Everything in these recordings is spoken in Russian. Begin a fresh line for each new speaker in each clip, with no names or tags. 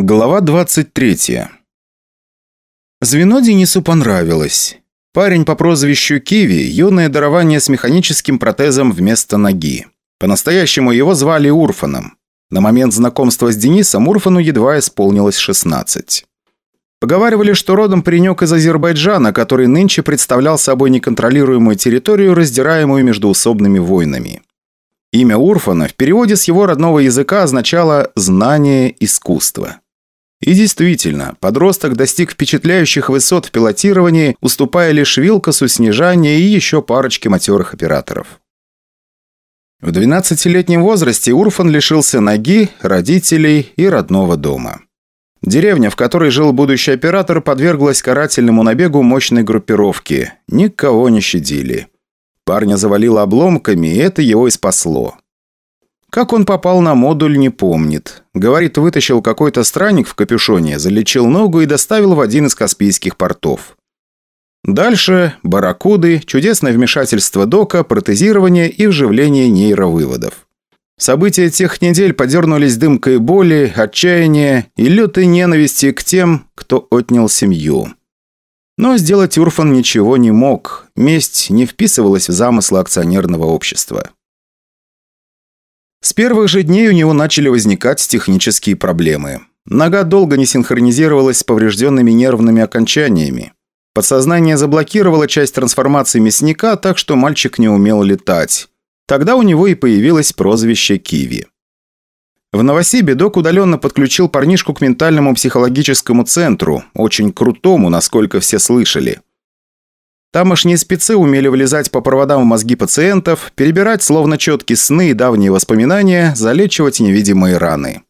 Глава 23 Звено Денису понравилось. Парень по прозвищу Киви – юное дарование с механическим протезом вместо ноги. По-настоящему его звали Урфаном. На момент знакомства с Денисом Урфану едва исполнилось 16. Поговаривали, что родом паренек из Азербайджана, который нынче представлял собой неконтролируемую территорию, раздираемую междуусобными войнами. Имя Урфана в переводе с его родного языка означало «знание искусства». И действительно, подросток достиг впечатляющих высот в пилотировании, уступая лишь Вилкосу, Снежане и еще парочке матерых операторов. В 12-летнем возрасте Урфан лишился ноги, родителей и родного дома. Деревня, в которой жил будущий оператор, подверглась карательному набегу мощной группировки. Никого не щадили. Парня завалило обломками, и это его и спасло. Как он попал на модуль, не помнит. Говорит, вытащил какой-то странник в капюшоне, залечил ногу и доставил в один из каспийских портов. Дальше – барракуды, чудесное вмешательство дока, протезирование и вживление нейровыводов. События тех недель подернулись дымкой боли, отчаяния и лютой ненависти к тем, кто отнял семью. Но сделать Урфан ничего не мог, месть не вписывалась в замыслы акционерного общества. С первых же дней у него начали возникать технические проблемы. Нога долго не синхронизировалась с поврежденными нервными окончаниями. Подсознание заблокировало часть трансформации мясника, так что мальчик не умел летать. Тогда у него и появилось прозвище Киви. В Новосибе док удаленно подключил парнишку к ментальному психологическому центру, очень крутому, насколько все слышали. Тамошние спецы умели влезать по проводам в мозги пациентов, перебирать словно четкие сны и давние воспоминания, залечивать невидимые раны.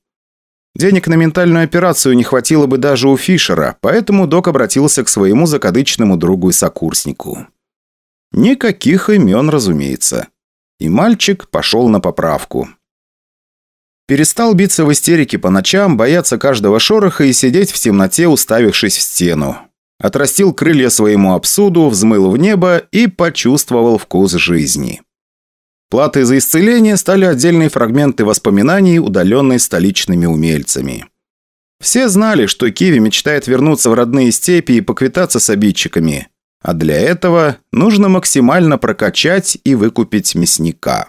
Денег на ментальную операцию не хватило бы даже у Фишера, поэтому док обратился к своему закадычному другу и сокурснику. Никаких имен, разумеется. И мальчик пошел на поправку. Перестал биться в истерике по ночам, бояться каждого шороха и сидеть в темноте, уставившись в стену отрастил крылья своему абсуду, взмыл в небо и почувствовал вкус жизни. Платой за исцеление стали отдельные фрагменты воспоминаний, удаленные столичными умельцами. Все знали, что Киви мечтает вернуться в родные степи и поквитаться с обидчиками. А для этого нужно максимально прокачать и выкупить мясника.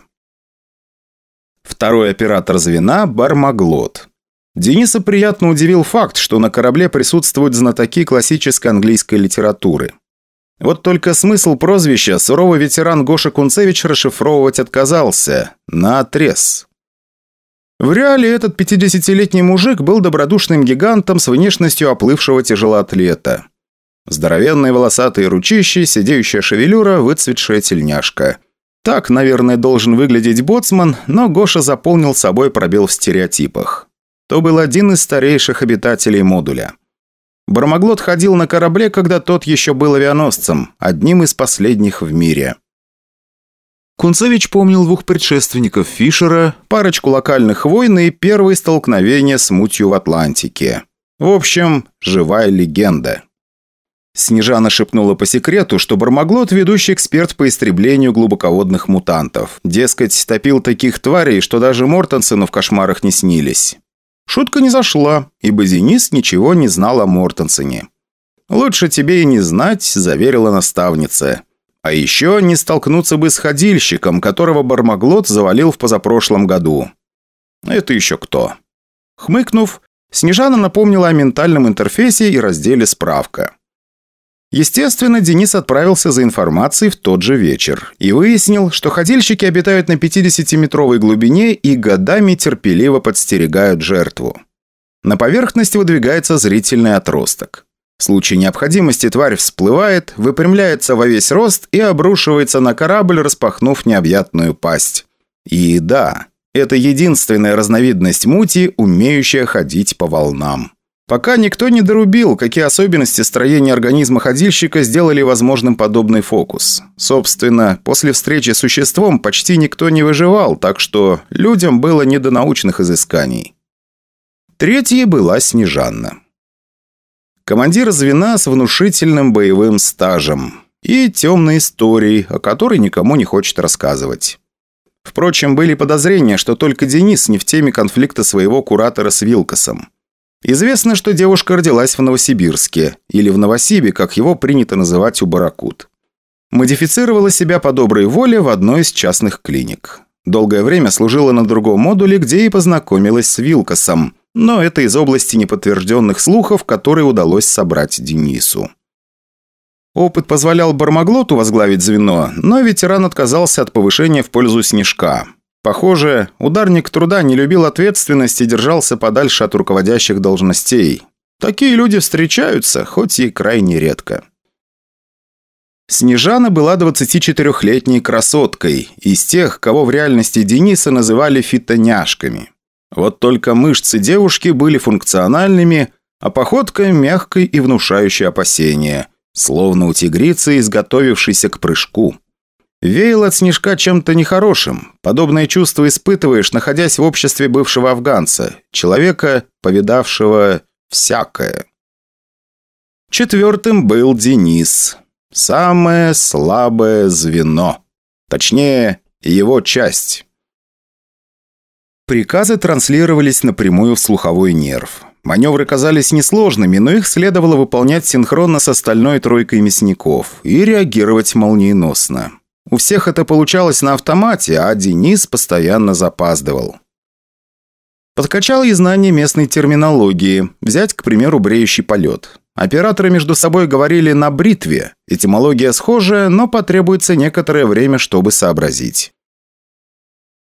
Второй оператор звена – Бармаглот. Дениса приятно удивил факт, что на корабле присутствуют знатоки классической английской литературы. Вот только смысл прозвища суровый ветеран Гоша Кунцевич расшифровывать отказался. На отрез. В реале этот 50-летний мужик был добродушным гигантом с внешностью оплывшего тяжелоатлета. Здоровенные волосатые ручищи, сидеющая шевелюра, выцветшая тельняшка. Так, наверное, должен выглядеть боцман, но Гоша заполнил собой пробел в стереотипах то был один из старейших обитателей модуля. Бармаглот ходил на корабле, когда тот еще был авианосцем, одним из последних в мире. Кунцевич помнил двух предшественников Фишера, парочку локальных войн и первые столкновения с мутью в Атлантике. В общем, живая легенда. Снежана шепнула по секрету, что Бармаглот – ведущий эксперт по истреблению глубоководных мутантов. Дескать, топил таких тварей, что даже Мортенсену в кошмарах не снились. Шутка не зашла, ибо Денис ничего не знал о Мортенсене. «Лучше тебе и не знать», – заверила наставница. А еще не столкнуться бы с ходильщиком, которого Бармаглот завалил в позапрошлом году. Это еще кто? Хмыкнув, Снежана напомнила о ментальном интерфейсе и разделе «Справка». Естественно, Денис отправился за информацией в тот же вечер и выяснил, что ходильщики обитают на 50-метровой глубине и годами терпеливо подстерегают жертву. На поверхность выдвигается зрительный отросток. В случае необходимости тварь всплывает, выпрямляется во весь рост и обрушивается на корабль, распахнув необъятную пасть. И да, это единственная разновидность мути, умеющая ходить по волнам. Пока никто не дорубил, какие особенности строения организма ходильщика сделали возможным подобный фокус. Собственно, после встречи с существом почти никто не выживал, так что людям было не до научных изысканий. Третьей была Снежанна. Командир звена с внушительным боевым стажем и темной историей, о которой никому не хочет рассказывать. Впрочем, были подозрения, что только Денис не в теме конфликта своего куратора с Вилкосом. Известно, что девушка родилась в Новосибирске, или в Новосибе, как его принято называть у баракут. Модифицировала себя по доброй воле в одной из частных клиник. Долгое время служила на другом модуле, где и познакомилась с Вилкосом, но это из области неподтвержденных слухов, которые удалось собрать Денису. Опыт позволял Бармаглоту возглавить звено, но ветеран отказался от повышения в пользу Снежка. Похоже, ударник труда не любил ответственности и держался подальше от руководящих должностей. Такие люди встречаются, хоть и крайне редко. Снежана была 24-летней красоткой, из тех, кого в реальности Дениса называли фитоняшками. Вот только мышцы девушки были функциональными, а походка мягкой и внушающей опасения, словно у тигрицы, изготовившейся к прыжку. Веял от снежка чем-то нехорошим. Подобное чувство испытываешь, находясь в обществе бывшего афганца, человека, повидавшего всякое. Четвертым был Денис. Самое слабое звено. Точнее, его часть. Приказы транслировались напрямую в слуховой нерв. Маневры казались несложными, но их следовало выполнять синхронно с остальной тройкой мясников и реагировать молниеносно. У всех это получалось на автомате, а Денис постоянно запаздывал. Подкачал и знание местной терминологии. Взять, к примеру, бреющий полет. Операторы между собой говорили на бритве. Этимология схожая, но потребуется некоторое время, чтобы сообразить.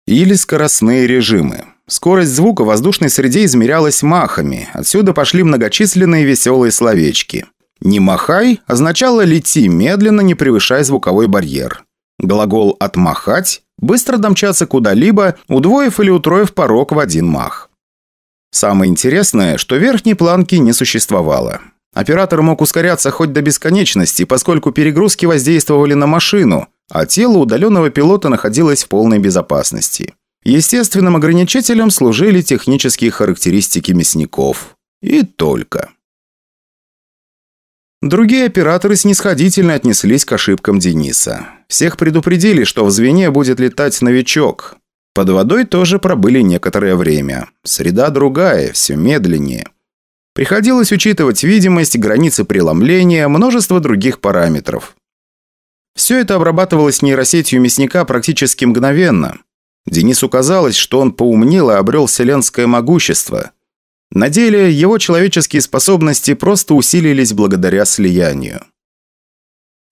Или скоростные режимы. Скорость звука в воздушной среде измерялась махами. Отсюда пошли многочисленные веселые словечки. «Не махай» означало «лети медленно, не превышай звуковой барьер». Глагол «отмахать» – быстро домчаться куда-либо, удвоив или утроив порог в один мах. Самое интересное, что верхней планки не существовало. Оператор мог ускоряться хоть до бесконечности, поскольку перегрузки воздействовали на машину, а тело удаленного пилота находилось в полной безопасности. Естественным ограничителем служили технические характеристики мясников. И только. Другие операторы снисходительно отнеслись к ошибкам Дениса. Всех предупредили, что в звене будет летать новичок. Под водой тоже пробыли некоторое время. Среда другая, все медленнее. Приходилось учитывать видимость, границы преломления, множество других параметров. Все это обрабатывалось нейросетью мясника практически мгновенно. Денису казалось, что он поумнел и обрел вселенское могущество – на деле его человеческие способности просто усилились благодаря слиянию.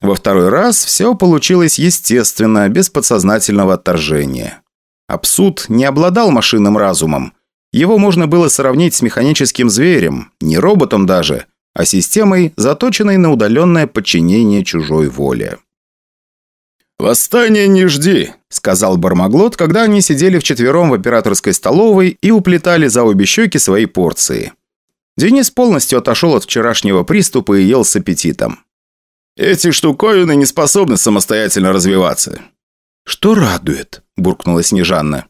Во второй раз все получилось естественно, без подсознательного отторжения. Абсуд не обладал машинным разумом. Его можно было сравнить с механическим зверем, не роботом даже, а системой, заточенной на удаленное подчинение чужой воле.
«Восстание не жди», – сказал Бармаглот, когда они сидели вчетвером в операторской столовой и уплетали за обе щеки свои порции. Денис полностью отошел от вчерашнего приступа и ел с аппетитом. «Эти штуковины не способны самостоятельно развиваться».
«Что радует?» – буркнула Снежанна.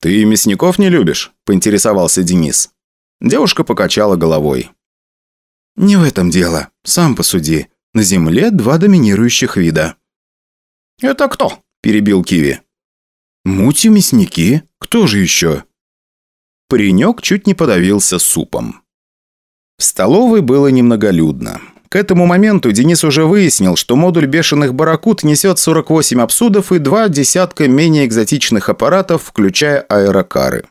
«Ты мясников не любишь?» – поинтересовался Денис.
Девушка покачала головой. «Не в этом дело. Сам посуди. На Земле два доминирующих вида.
«Это кто?» – перебил Киви.
«Мути-мясники? Кто же еще?» Паренек чуть не подавился супом. В столовой было немноголюдно. К этому моменту Денис уже выяснил, что модуль бешеных баракут несет 48 абсудов и два десятка менее экзотичных аппаратов, включая аэрокары.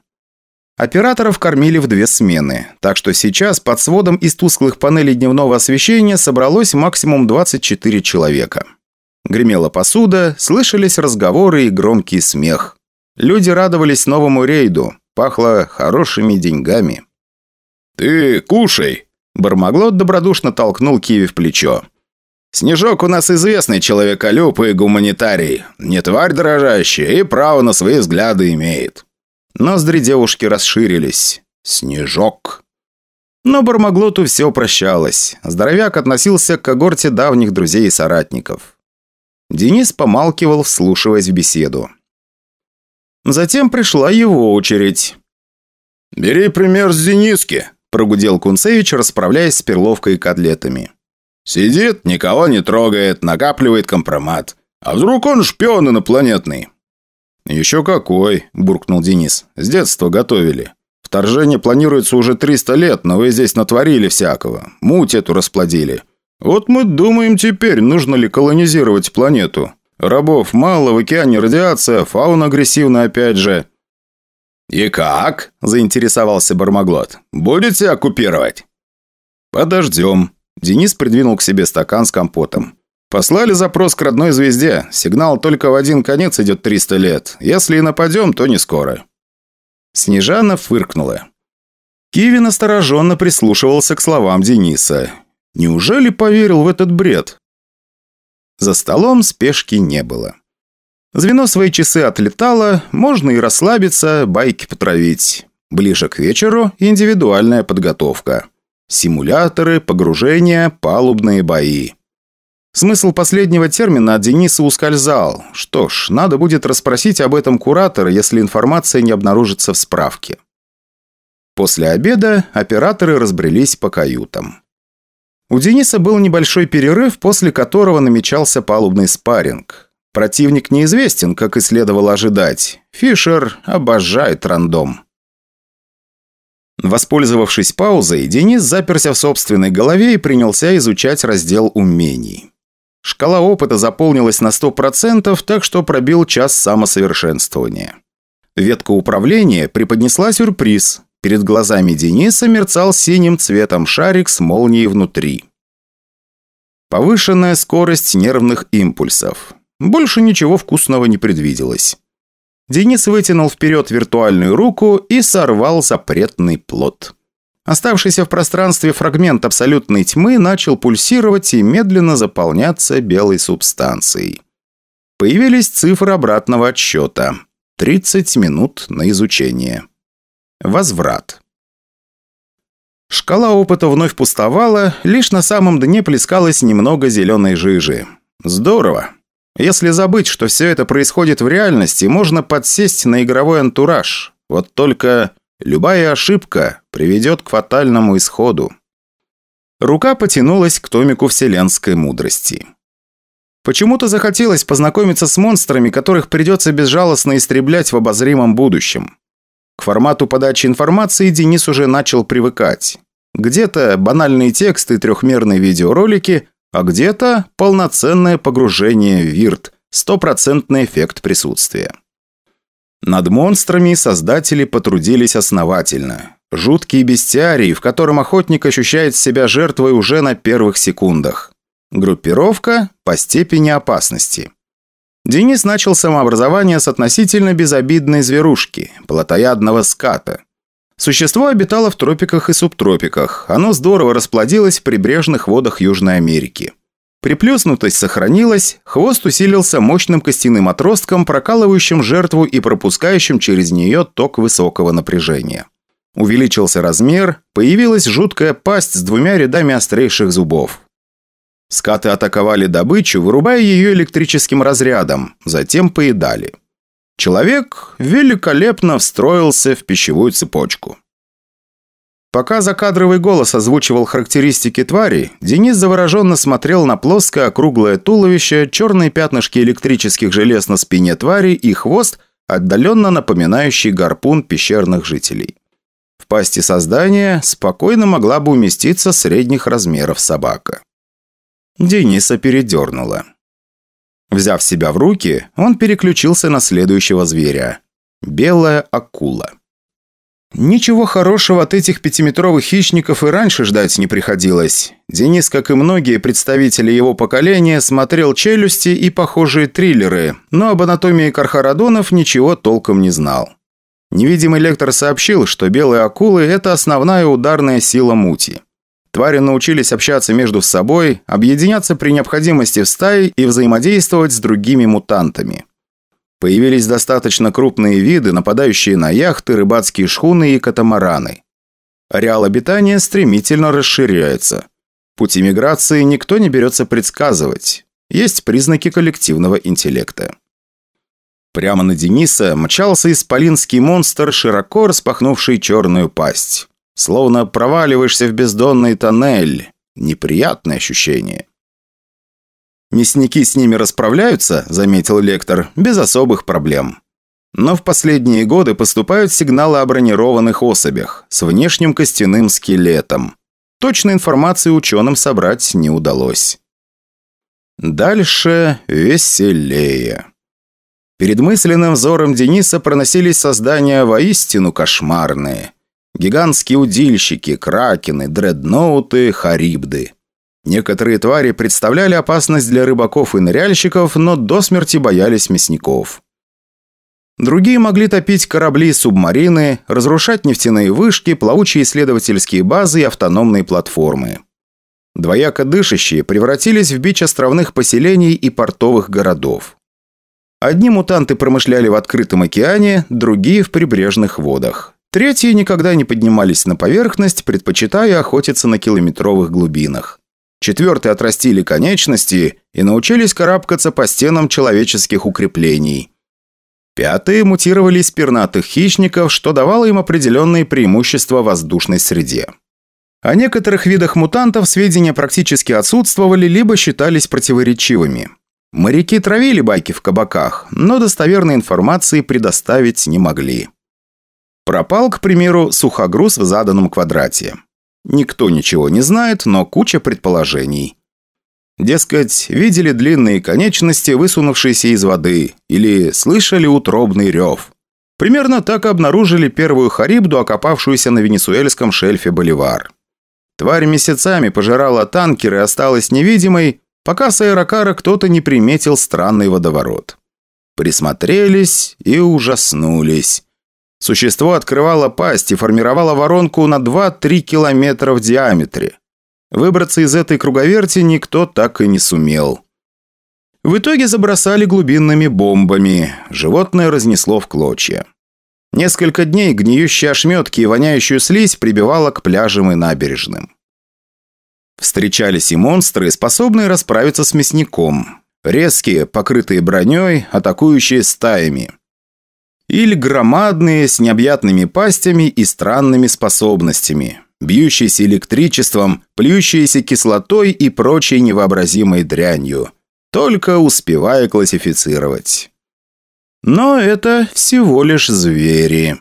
Операторов кормили в две смены, так что сейчас под сводом из тусклых панелей дневного освещения собралось максимум 24 человека. Гремела посуда, слышались разговоры и громкий смех. Люди радовались новому рейду, пахло хорошими деньгами.
«Ты кушай!» Бармаглот добродушно толкнул Киви в плечо. «Снежок у нас известный человеколюб и гуманитарий. Не тварь дрожащая и право на свои взгляды имеет».
Ноздри девушки расширились. «Снежок». Но Бармаглоту все прощалось. Здоровяк относился к когорте давних друзей и соратников. Денис помалкивал, вслушиваясь в беседу. Затем пришла его очередь.
«Бери пример с Дениски», – прогудел Кунцевич, расправляясь с перловкой и котлетами. «Сидит, никого не трогает, накапливает компромат. А вдруг он шпион инопланетный?»
«Еще какой», – буркнул Денис. «С детства готовили.
Вторжение планируется уже 300 лет, но вы здесь натворили всякого. Муть эту расплодили. Вот мы думаем теперь, нужно ли колонизировать планету. Рабов мало, в океане радиация, фауна агрессивна опять же». «И как?» – заинтересовался Бармаглот. «Будете оккупировать?» «Подождем». Денис придвинул к себе стакан с компотом. «Послали запрос к родной звезде. Сигнал только в один конец идет 300 лет. Если и нападем, то не скоро». Снежана фыркнула. Киви настороженно прислушивался к словам Дениса. Неужели поверил в этот бред? За столом спешки не было. Звено свои часы отлетало, можно и расслабиться, байки потравить. Ближе к вечеру индивидуальная подготовка. Симуляторы, погружения, палубные бои. Смысл последнего термина от Дениса ускользал. Что ж, надо будет расспросить об этом куратора, если информация не обнаружится в справке. После обеда операторы разбрелись по каютам. У Дениса был небольшой перерыв, после которого намечался палубный спарринг. Противник неизвестен, как и следовало ожидать. Фишер обожает рандом. Воспользовавшись паузой, Денис заперся в собственной голове и принялся изучать раздел умений. Шкала опыта заполнилась на 100%, так что пробил час самосовершенствования. Ветка управления преподнесла сюрприз. Перед глазами Дениса мерцал синим цветом шарик с молнией внутри. Повышенная скорость нервных импульсов. Больше ничего вкусного не предвиделось. Денис вытянул вперед виртуальную руку и сорвал запретный плод. Оставшийся в пространстве фрагмент абсолютной тьмы начал пульсировать и медленно заполняться белой субстанцией. Появились цифры обратного отсчета. 30 минут на изучение. Возврат. Шкала опыта вновь пустовала, лишь на самом дне плескалось немного зеленой жижи. Здорово. Если забыть, что все это происходит в реальности, можно подсесть на игровой антураж. Вот только Любая ошибка приведет к фатальному исходу. Рука потянулась к томику вселенской мудрости. Почему-то захотелось познакомиться с монстрами, которых придется безжалостно истреблять в обозримом будущем. Формату подачи информации Денис уже начал привыкать. Где-то банальные тексты, трехмерные видеоролики, а где-то полноценное погружение в вирт, стопроцентный эффект присутствия. Над монстрами создатели потрудились основательно. Жуткие бестиарии, в котором охотник ощущает себя жертвой уже на первых секундах. Группировка по степени опасности. Денис начал самообразование с относительно безобидной зверушки – плотоядного ската. Существо обитало в тропиках и субтропиках. Оно здорово расплодилось в прибрежных водах Южной Америки. Приплюснутость сохранилась, хвост усилился мощным костяным отростком, прокалывающим жертву и пропускающим через нее ток высокого напряжения. Увеличился размер, появилась жуткая пасть с двумя рядами острейших зубов. Скаты атаковали добычу, вырубая ее электрическим разрядом, затем поедали. Человек великолепно встроился в пищевую цепочку. Пока закадровый голос озвучивал характеристики твари, Денис завороженно смотрел на плоское округлое туловище, черные пятнышки электрических желез на спине твари и хвост, отдаленно напоминающий гарпун пещерных жителей. В пасти создания спокойно могла бы уместиться средних размеров собака. Дениса передернула. Взяв себя в руки, он переключился на следующего зверя. Белая акула. Ничего хорошего от этих пятиметровых хищников и раньше ждать не приходилось. Денис, как и многие представители его поколения, смотрел «Челюсти» и похожие триллеры, но об анатомии кархарадонов ничего толком не знал. Невидимый лектор сообщил, что белые акулы – это основная ударная сила мути. Твари научились общаться между собой, объединяться при необходимости в стае и взаимодействовать с другими мутантами. Появились достаточно крупные виды, нападающие на яхты, рыбацкие шхуны и катамараны. Ареал обитания стремительно расширяется. Пути миграции никто не берется предсказывать. Есть признаки коллективного интеллекта. Прямо на Дениса мчался исполинский монстр, широко распахнувший черную пасть. Словно проваливаешься в бездонный тоннель. Неприятное ощущение. «Мясники с ними расправляются», – заметил лектор, – «без особых проблем».
Но в последние годы поступают сигналы о бронированных особях с внешним костяным скелетом. Точной информации ученым собрать не удалось. Дальше веселее. Перед мысленным взором Дениса проносились создания воистину кошмарные. Гигантские удильщики, кракены, дредноуты, харибды. Некоторые твари представляли опасность для рыбаков и ныряльщиков, но до смерти боялись мясников. Другие могли топить корабли и субмарины, разрушать нефтяные вышки, плавучие исследовательские базы и автономные платформы. Двояко дышащие превратились в бич островных поселений и портовых городов. Одни мутанты промышляли в открытом океане, другие – в прибрежных водах. Третьи никогда не поднимались на поверхность, предпочитая охотиться на километровых глубинах. Четвертые отрастили конечности и научились карабкаться по стенам человеческих укреплений. Пятые мутировали из пернатых хищников, что давало им определенные преимущества в воздушной среде. О некоторых видах мутантов сведения практически отсутствовали, либо считались противоречивыми. Моряки травили байки в кабаках, но достоверной информации предоставить не могли. Пропал, к примеру, сухогруз в заданном квадрате. Никто ничего не знает, но куча предположений. Дескать, видели длинные конечности, высунувшиеся из воды, или слышали утробный рев. Примерно так обнаружили первую харибду, окопавшуюся на венесуэльском шельфе Боливар. Тварь месяцами пожирала танкер и осталась невидимой, пока с аэрокара кто-то не приметил странный водоворот. Присмотрелись и ужаснулись. Существо открывало пасть и формировало воронку на 2-3 километра в диаметре. Выбраться из этой круговерти никто так и не сумел. В итоге забросали глубинными бомбами. Животное разнесло в клочья. Несколько дней гниющие ошметки и воняющую слизь прибивало к пляжам и набережным. Встречались и монстры, способные расправиться с мясником. Резкие, покрытые броней, атакующие стаями – или громадные, с необъятными пастями и странными способностями, бьющиеся электричеством, плюющиеся кислотой и прочей невообразимой дрянью. Только успевая классифицировать. Но это всего лишь звери.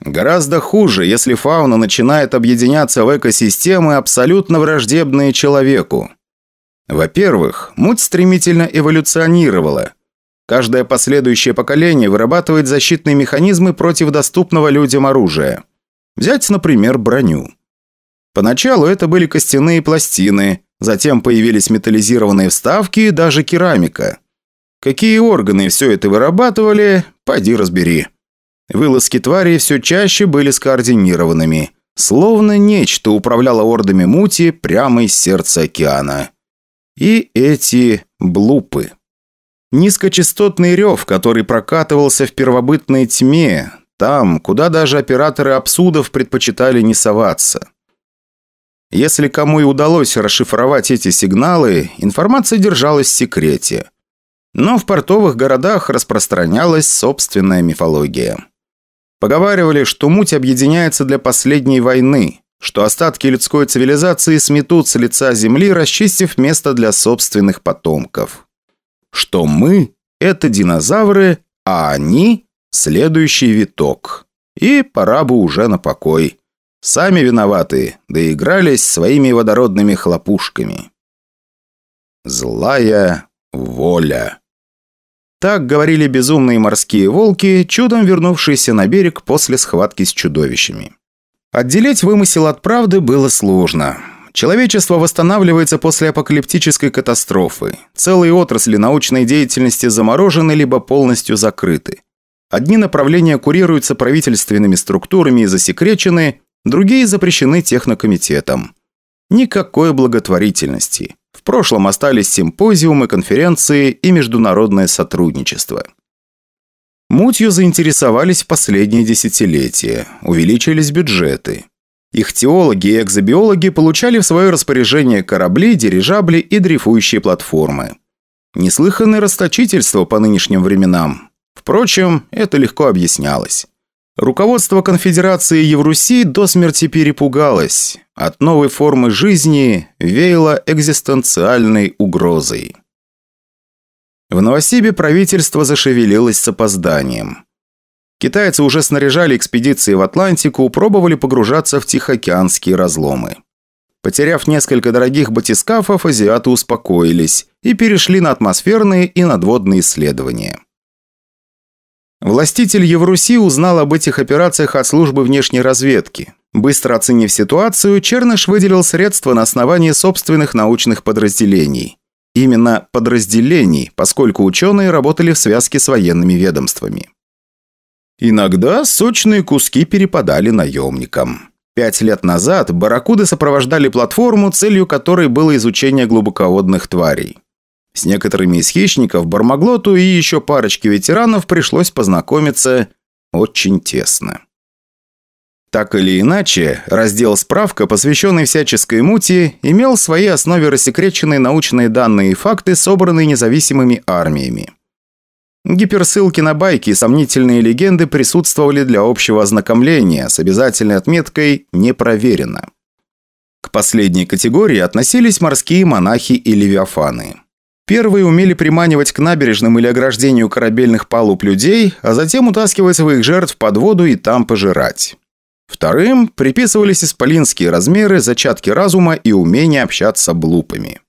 Гораздо хуже, если фауна начинает объединяться в экосистемы, абсолютно враждебные человеку. Во-первых, муть стремительно эволюционировала – Каждое последующее поколение вырабатывает защитные механизмы против доступного людям оружия. Взять, например, броню. Поначалу это были костяные пластины, затем появились металлизированные вставки и даже керамика. Какие органы все это вырабатывали, пойди разбери. Вылазки тварей все чаще были скоординированными, словно нечто управляло ордами мути прямо из сердца океана. И эти блупы. Низкочастотный рев, который прокатывался в первобытной тьме, там, куда даже операторы абсудов предпочитали не соваться. Если кому и удалось расшифровать эти сигналы, информация держалась в секрете. Но в портовых городах распространялась собственная мифология. Поговаривали, что муть объединяется для последней войны, что остатки людской цивилизации сметут с лица земли, расчистив место для собственных потомков что мы – это динозавры, а они – следующий виток. И пора бы уже на покой. Сами виноваты, доигрались своими водородными хлопушками. Злая воля. Так говорили безумные морские волки, чудом вернувшиеся на берег после схватки с чудовищами. Отделить вымысел от правды было сложно. Человечество восстанавливается после апокалиптической катастрофы. Целые отрасли научной деятельности заморожены либо полностью закрыты. Одни направления курируются правительственными структурами и засекречены, другие запрещены технокомитетом. Никакой благотворительности. В прошлом остались симпозиумы, конференции и международное сотрудничество. Мутью заинтересовались последние десятилетия, увеличились бюджеты. Их теологи и экзобиологи получали в свое распоряжение корабли, дирижабли и дрейфующие платформы. Неслыханное расточительство по нынешним временам. Впрочем, это легко объяснялось. Руководство конфедерации Евруси до смерти перепугалось. От новой формы жизни веяло экзистенциальной угрозой. В Новосибе правительство зашевелилось с опозданием. Китайцы уже снаряжали экспедиции в Атлантику, пробовали погружаться в Тихоокеанские разломы. Потеряв несколько дорогих батискафов, азиаты успокоились и перешли на атмосферные и надводные исследования. Властитель Евруси узнал об этих операциях от службы внешней разведки. Быстро оценив ситуацию, Черныш выделил средства на основании собственных научных подразделений. Именно подразделений, поскольку ученые работали в связке с военными ведомствами. Иногда сочные куски перепадали наемникам. Пять лет назад барракуды сопровождали платформу, целью которой было изучение глубоководных тварей. С некоторыми из хищников Бармаглоту и еще парочке ветеранов пришлось познакомиться очень тесно. Так или иначе, раздел «Справка», посвященный всяческой мути, имел в своей основе рассекреченные научные данные и факты, собранные независимыми армиями. Гиперссылки на байки и сомнительные легенды присутствовали для общего ознакомления с обязательной отметкой «Не проверено». К последней категории относились морские монахи и левиафаны. Первые умели приманивать к набережным или ограждению корабельных палуб людей, а затем утаскивать своих жертв под воду и там пожирать. Вторым приписывались исполинские размеры, зачатки разума и умение общаться блупами.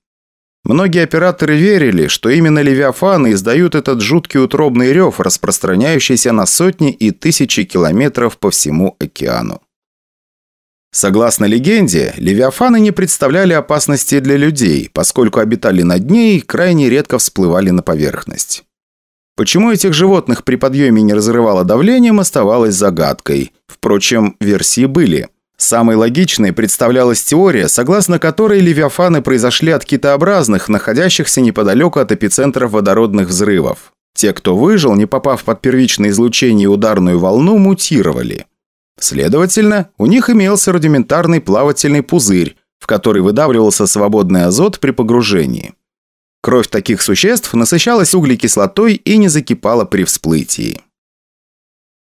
Многие операторы верили, что именно левиафаны издают этот жуткий утробный рев, распространяющийся на сотни и тысячи километров по всему океану. Согласно легенде, левиафаны не представляли опасности для людей, поскольку обитали на дне и крайне редко всплывали на поверхность. Почему этих животных при подъеме не разрывало давлением, оставалось загадкой. Впрочем, версии были – Самой логичной представлялась теория, согласно которой левиафаны произошли от китообразных, находящихся неподалеку от эпицентров водородных взрывов. Те, кто выжил, не попав под первичное излучение и ударную волну, мутировали. Следовательно, у них имелся рудиментарный плавательный пузырь, в который выдавливался свободный азот при погружении. Кровь таких существ насыщалась углекислотой и не закипала при всплытии.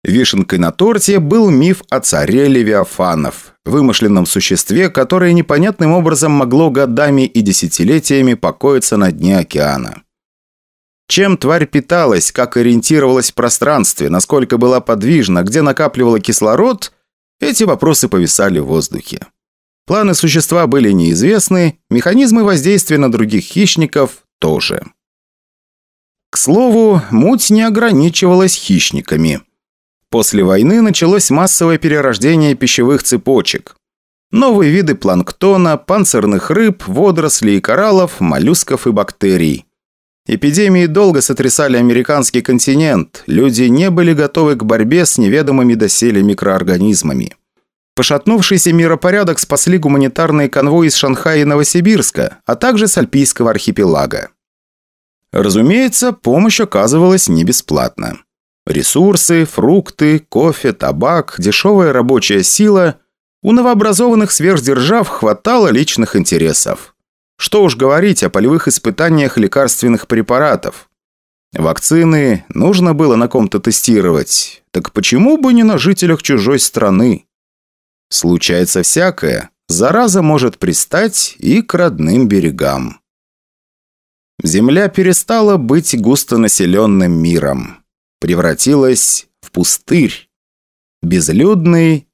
Вишенкой на торте был миф о царе Левиафанов, вымышленном существе, которое непонятным образом могло годами и десятилетиями покоиться на дне океана. Чем тварь питалась, как ориентировалась в пространстве, насколько была подвижна, где накапливала кислород, эти вопросы повисали в воздухе. Планы существа были неизвестны, механизмы воздействия на других хищников тоже. К слову, муть не ограничивалась хищниками – После войны началось массовое перерождение пищевых цепочек. Новые виды планктона, панцирных рыб, водорослей и кораллов, моллюсков и бактерий. Эпидемии долго сотрясали американский континент, люди не были готовы к борьбе с неведомыми доселе микроорганизмами. Пошатнувшийся миропорядок спасли гуманитарные конвои из Шанхая и Новосибирска, а также с Альпийского архипелага. Разумеется, помощь оказывалась не бесплатно. Ресурсы, фрукты, кофе, табак, дешевая рабочая сила. У новообразованных сверхдержав хватало личных интересов. Что уж говорить о полевых испытаниях лекарственных препаратов. Вакцины нужно было на ком-то тестировать. Так почему бы не на жителях чужой страны? Случается всякое. Зараза может пристать и к родным берегам. Земля перестала быть густонаселенным миром превратилась в пустырь, безлюдный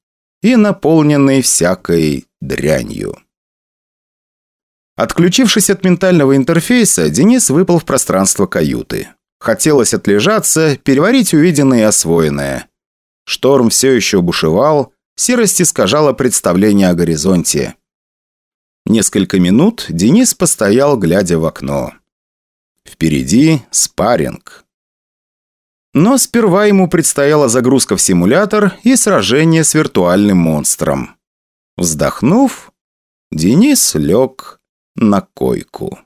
и наполненный всякой дрянью. Отключившись от ментального интерфейса, Денис выпал в пространство каюты. Хотелось отлежаться, переварить увиденное и освоенное. Шторм все еще бушевал, серость искажала представление о горизонте. Несколько минут Денис постоял, глядя в окно. Впереди спарринг. Но сперва ему предстояла загрузка в симулятор и сражение с виртуальным монстром. Вздохнув, Денис лег на койку.